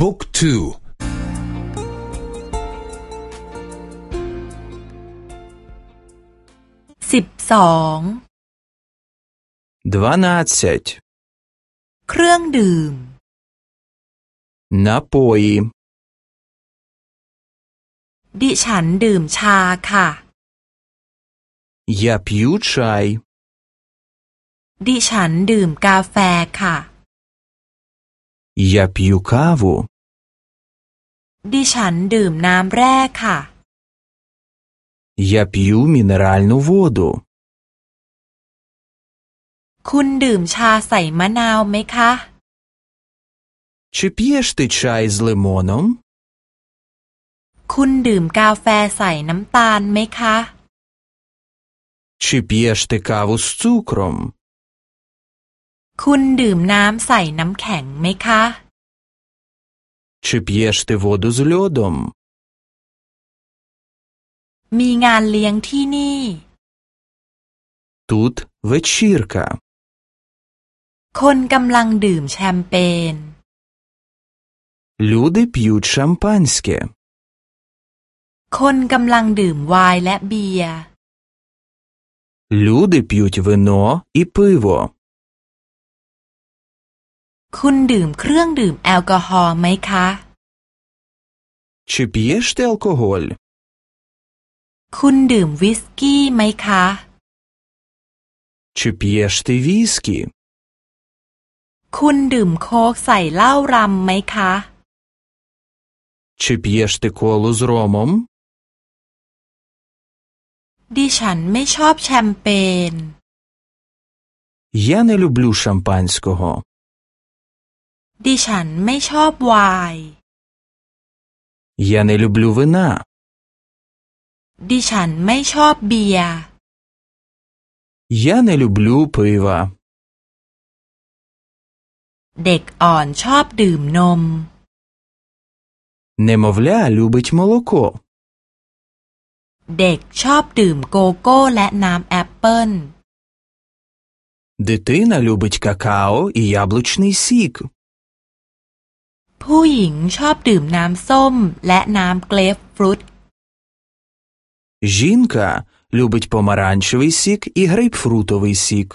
บุ๊กทูสิบสอง дванадцять เครื่องดื่ม напої ดิฉันดื่มชาค่ะ я п'ю чай ดิฉันดื่มกาแฟค่ะ я п'ю каву ดิฉันดื่มน้ำแร่ค่ะ я п'ю мінеральну воду คุณดื่มชาใส่มะนาวไหมคะ чи п'єш ти чай з лимоном คุณดื่มกาแฟใส่น้ำตาลไหมคะ чи п'єш ти каву з цукром คุณดื่มน้ำใส่น้ำแข็งไหมคะ чи п'єш ти воду з льодом มีงานเลี้ยงที่นี่ тут вечірка คนกำลังดื่มแชมเปญ люди п'ють шампанське คนกำลังดื่มไวน์และเบียร์ люди п'ють вино і пиво คุณดื่มเครื่องดื่มแอลกอฮอล์ไหมคะ чи п'єш ти алкоголь คุณดื่มวิสกี้ไหมคะ чи п'єш ти віскі คุณดื่มโค้กใส่เหล้ารำไหมคะ чи п'єш ти колу з ромом ดิฉันไม่ชอบแชมเปญ я не люблю шампанського ดิฉันไม่ชอบไวน์ я не люблю вина ดิฉันไม่ชอบเบียร์ я не люблю пива เด็กอ่อนชอบดื่มนม немовля любить молоко เด็กชอบดื่มโกโก้และน้ำแอปเปิ้ล дитина любить какао і яблучний сік ผู้หญิงชอบดื่มน้ำส้มและน้ำเกรฟฟรุต жінка любить помаранчевий сік і грейпфрутовий сік